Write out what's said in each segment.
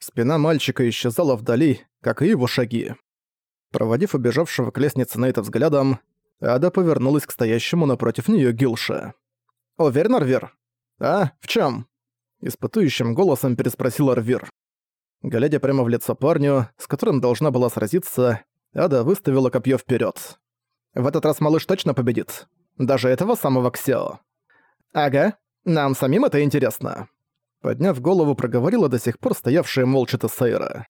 Спина мальчика исчезала вдали, как и его шаги. Проводив убежавшего к лестнице Нейта взглядом, Ада повернулась к стоящему напротив нее Гилше. «Уверен, Арвир?» «А, в чем? Испытующим голосом переспросил Арвир. Глядя прямо в лицо парню, с которым должна была сразиться, Ада выставила копье вперед. «В этот раз малыш точно победит. Даже этого самого Ксео». «Ага, нам самим это интересно». Подняв голову, проговорила до сих пор стоявшая молча Тесейра.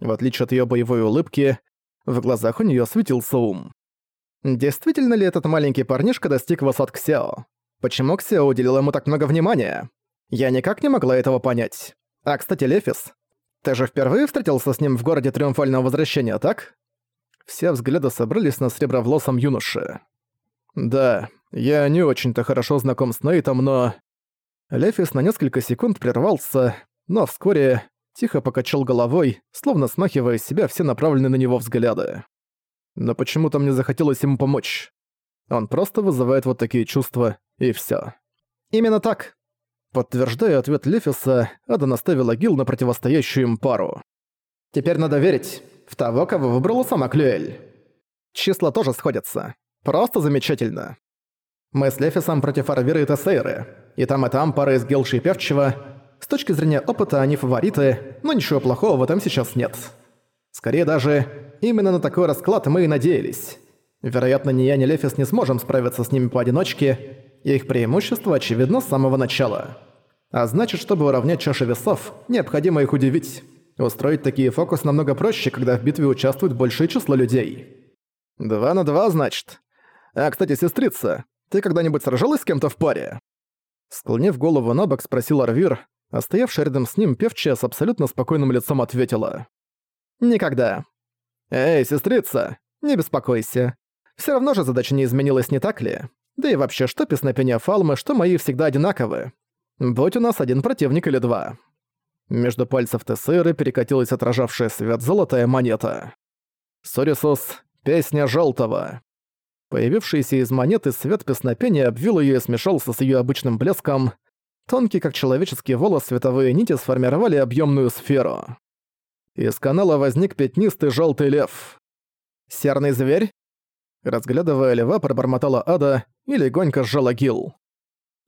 В отличие от ее боевой улыбки, в глазах у нее светился ум. Действительно ли этот маленький парнишка достиг высот Ксео? Почему Ксео уделил ему так много внимания? Я никак не могла этого понять. А, кстати, Лефис, ты же впервые встретился с ним в городе Триумфального Возвращения, так? Все взгляды собрались на сребровлосом юноше. Да, я не очень-то хорошо знаком с Нейтом, но... Лефис на несколько секунд прервался, но вскоре тихо покачал головой, словно смахивая с себя все направленные на него взгляды но почему-то мне захотелось ему помочь. Он просто вызывает вот такие чувства, и всё. Именно так. Подтверждая ответ Лефиса, Ада наставила Гил на противостоящую им пару. Теперь надо верить в того, кого выбрала сама Клюэль. Числа тоже сходятся. Просто замечательно. Мы с Лефисом против Арвира и Тесейры. И там и там пара из Гилши и Певчего. С точки зрения опыта они фавориты, но ничего плохого в этом сейчас нет. Скорее даже, именно на такой расклад мы и надеялись. Вероятно, ни я, ни Лефис не сможем справиться с ними поодиночке, и их преимущество очевидно с самого начала. А значит, чтобы уравнять чаши весов, необходимо их удивить. Устроить такие фокусы намного проще, когда в битве участвует большее число людей. Два на два, значит. А, кстати, сестрица, ты когда-нибудь сражалась с кем-то в паре? Склонив голову на бок, спросил Арвир, а стоявшая рядом с ним певчая с абсолютно спокойным лицом ответила. Никогда. Эй, сестрица, не беспокойся. Все равно же задача не изменилась, не так ли? Да и вообще, что песнопения Фалмы, что мои всегда одинаковы. Будь у нас один противник или два. Между пальцев Тессеры перекатилась отражавшая свет золотая монета. Сорисус — песня желтого. Появившийся из монеты свет песнопения обвил ее и смешался с ее обычным блеском. Тонкий, как человеческий волос, световые нити сформировали объемную сферу. Из канала возник пятнистый желтый лев. «Серный зверь?» Разглядывая льва, пробормотала Ада и легонько сжала гил.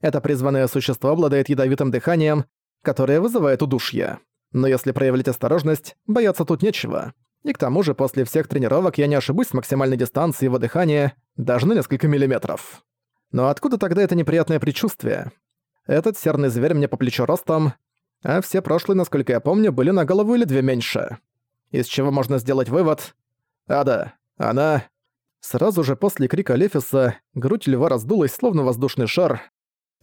Это призванное существо обладает ядовитым дыханием, которое вызывает удушье. Но если проявлять осторожность, бояться тут нечего. И к тому же после всех тренировок я не ошибусь с максимальной дистанции его дыхания, даже на несколько миллиметров. Но откуда тогда это неприятное предчувствие? Этот серный зверь мне по плечу ростом, а все прошлые, насколько я помню, были на голову или две меньше. Из чего можно сделать вывод? Ада, она... Сразу же после крика Лефиса грудь льва раздулась, словно воздушный шар.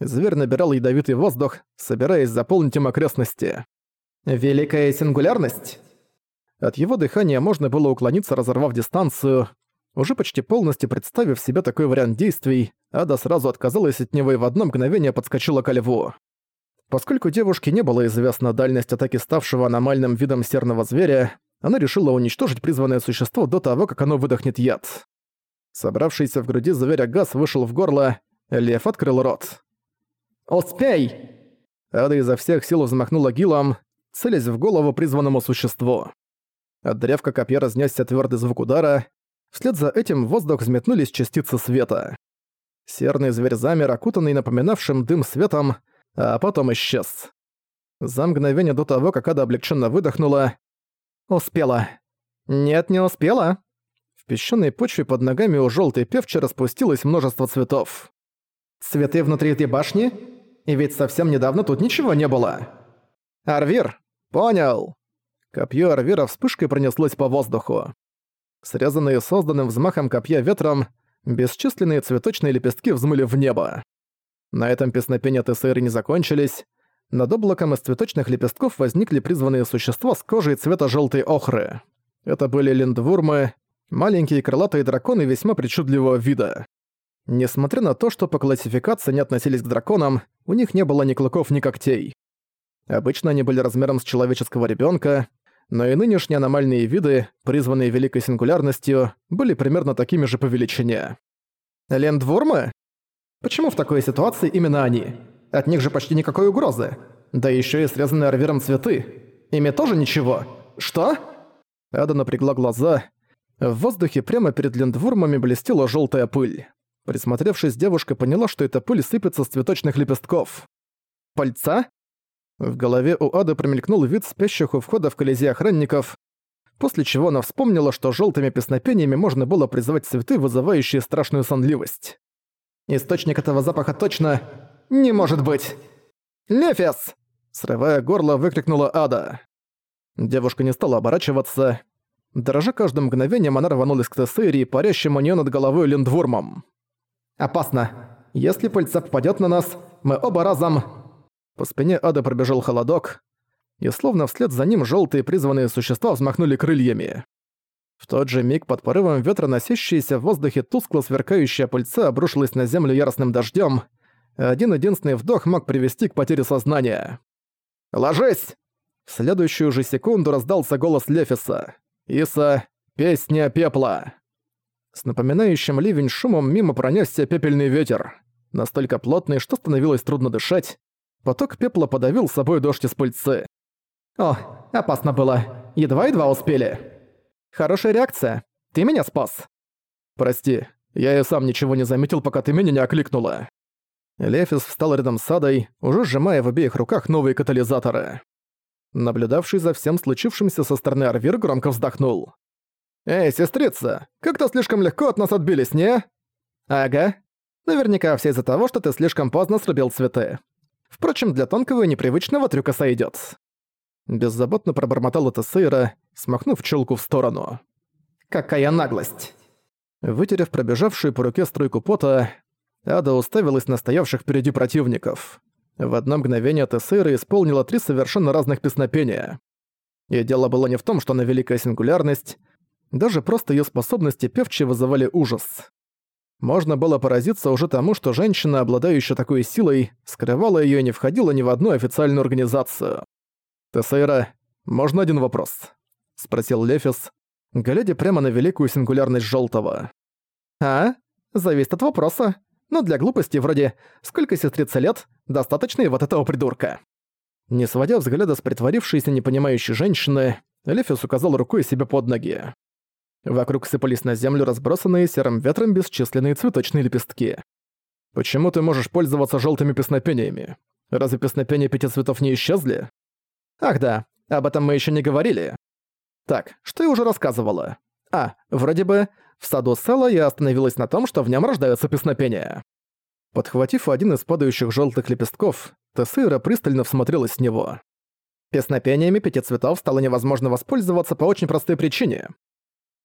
Зверь набирал ядовитый воздух, собираясь заполнить им окрестности. «Великая сингулярность?» От его дыхания можно было уклониться, разорвав дистанцию. Уже почти полностью представив себе такой вариант действий, Ада сразу отказалась от него и в одно мгновение подскочила ко льву. Поскольку девушке не было известна дальность атаки ставшего аномальным видом серного зверя, она решила уничтожить призванное существо до того, как оно выдохнет яд. Собравшийся в груди зверя газ вышел в горло, лев открыл рот. «Успей!» Ада изо всех сил взмахнула гилом, целясь в голову призванному существу. От древка копья разнесся твердый звук удара, вслед за этим в воздух взметнулись частицы света. Серный зверь замер, окутанный напоминавшим дым светом, а потом исчез. За мгновение до того, как Ада облегченно выдохнула. «Успела». «Нет, не успела». В песчаной почве под ногами у желтой певчи распустилось множество цветов. «Цветы внутри этой башни? И ведь совсем недавно тут ничего не было». «Арвир! Понял!» Копье Арвира вспышкой пронеслось по воздуху. Срезанные созданным взмахом копья ветром, бесчисленные цветочные лепестки взмыли в небо. На этом песнопения Тесейры не закончились. Над облаком из цветочных лепестков возникли призванные существа с кожей цвета желтой охры. Это были линдвурмы, маленькие крылатые драконы весьма причудливого вида. Несмотря на то, что по классификации не относились к драконам, у них не было ни клыков, ни когтей. Обычно они были размером с человеческого ребенка, но и нынешние аномальные виды, призванные великой сингулярностью, были примерно такими же по величине. «Лендвурмы?» Почему в такой ситуации именно они? От них же почти никакой угрозы. Да еще и срезанные арвером цветы. Ими тоже ничего. Что? Ада напрягла глаза. В воздухе прямо перед лендвурмами блестела желтая пыль. Присмотревшись, девушка поняла, что эта пыль сыпется с цветочных лепестков. Пальца? В голове у Ады промелькнул вид спящих у входа в колизей охранников, после чего она вспомнила, что желтыми песнопениями можно было призывать цветы, вызывающие страшную сонливость. Источник этого запаха точно... не может быть! «Лефис!» Срывая горло, выкрикнула Ада. Девушка не стала оборачиваться. Дорожа каждым мгновением, она рванулась к Тессерии, парящему у неё над головой линдвурмом. «Опасно. Если пыльца попадёт на нас, мы оба разом...» По спине Ады пробежал холодок, и словно вслед за ним жёлтые призванные существа взмахнули крыльями. В тот же миг под порывом ветра носящаяся в воздухе тускло сверкающая пыльца обрушилась на землю яростным дождём, один-единственный вдох мог привести к потере сознания. «Ложись!» В следующую же секунду раздался голос Лефиса. «Иса, песня пепла!» С напоминающим ливень шумом мимо пронесся пепельный ветер. Настолько плотный, что становилось трудно дышать. Поток пепла подавил собой дождь из пыльцы. «О, опасно было. Едва-едва успели». «Хорошая реакция. Ты меня спас». «Прости, я и сам ничего не заметил, пока ты меня не окликнула». Лефис встал рядом с Адой, уже сжимая в обеих руках новые катализаторы. Наблюдавший за всем случившимся со стороны Арвир громко вздохнул. «Эй, сестрица, как-то слишком легко от нас отбились, не?» «Ага. Наверняка все из-за того, что ты слишком поздно срубил цветы. Впрочем, для тонкого и непривычного трюка сойдёт». Беззаботно пробормотал это Сейра, смахнув челку в сторону. «Какая наглость!» Вытерев пробежавшую по руке струйку пота, Ада уставилась на стоявших впереди противников. В одно мгновение Тессейра исполнила три совершенно разных песнопения. И дело было не в том, что она великая сингулярность, даже просто ее способности певчие вызывали ужас. Можно было поразиться уже тому, что женщина, обладающая такой силой, скрывала ее и не входила ни в одну официальную организацию. «Тессейра, можно один вопрос?» — спросил Лефис, глядя прямо на великую сингулярность Желтого. «А? Зависит от вопроса но для глупости вроде «Сколько сестрице лет?» достаточно и вот этого придурка. Не сводя взгляда с притворившейся непонимающей женщины, Лефис указал рукой себе под ноги. Вокруг сыпались на землю разбросанные серым ветром бесчисленные цветочные лепестки. «Почему ты можешь пользоваться желтыми песнопениями? Разве песнопения пяти цветов не исчезли?» «Ах да, об этом мы еще не говорили. Так, что я уже рассказывала? А, вроде бы, в саду Села я остановилась на том, что в нем рождаются песнопения. Подхватив один из падающих желтых лепестков, Тессейра пристально всмотрелась в него. Песнопениями пяти цветов стало невозможно воспользоваться по очень простой причине.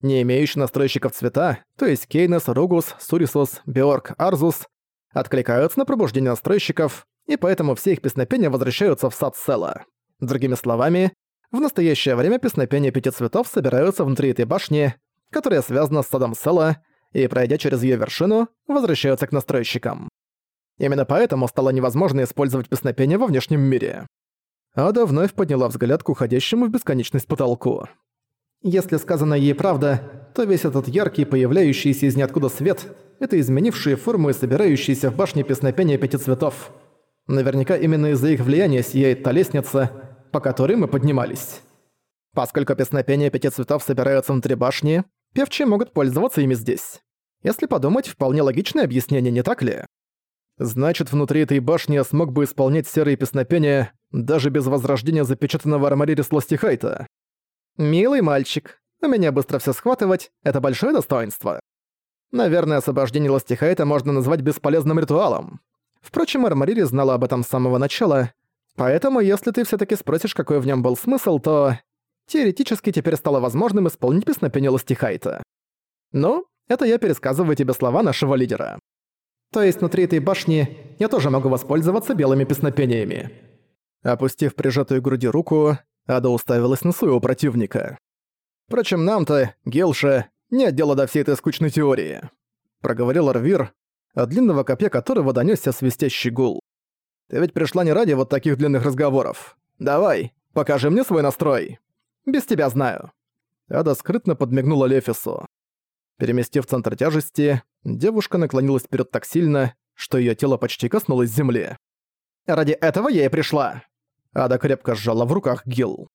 Не имеющие настройщиков цвета, то есть Кейнес, Ругус, Сурисус, Биорг, Арзус, откликаются на пробуждение настройщиков, и поэтому все их песнопения возвращаются в сад Села. Другими словами, в настоящее время песнопения пяти цветов собираются внутри этой башни, которая связана с садом Села, и, пройдя через ее вершину, возвращаются к настройщикам. Именно поэтому стало невозможно использовать песнопение во внешнем мире. Ада вновь подняла взгляд к уходящему в бесконечность потолку. Если сказано ей правда, то весь этот яркий, появляющийся из ниоткуда свет — это изменившие форму и собирающиеся в башне песнопения пяти цветов. Наверняка именно из-за их влияния сияет та лестница, по которой мы поднимались. Поскольку песнопения пяти цветов собираются внутри башни, певчие могут пользоваться ими здесь. Если подумать, вполне логичное объяснение, не так ли? Значит, внутри этой башни я смог бы исполнять серые песнопения даже без возрождения запечатанного армарири Сластихайта. Милый мальчик, у меня быстро все схватывать — это большое достоинство. Наверное, освобождение Ластихайта можно назвать бесполезным ритуалом. Впрочем, Армарири знала об этом с самого начала, поэтому если ты все таки спросишь, какой в нем был смысл, то теоретически теперь стало возможным исполнить песнопение Ластихайта. Ну, это я пересказываю тебе слова нашего лидера. То есть внутри этой башни я тоже могу воспользоваться белыми песнопениями. Опустив прижатую к груди руку, Ада уставилась на своего противника. Впрочем, нам-то, Гелша, нет дела до всей этой скучной теории. Проговорил Арвир, от длинного копья которого донёсся свистящий гул. Ты ведь пришла не ради вот таких длинных разговоров. Давай, покажи мне свой настрой. Без тебя знаю». Ада скрытно подмигнула Лефису. Переместив центр тяжести, девушка наклонилась вперед так сильно, что ее тело почти коснулось земли. «Ради этого я и пришла!» Ада крепко сжала в руках Гил.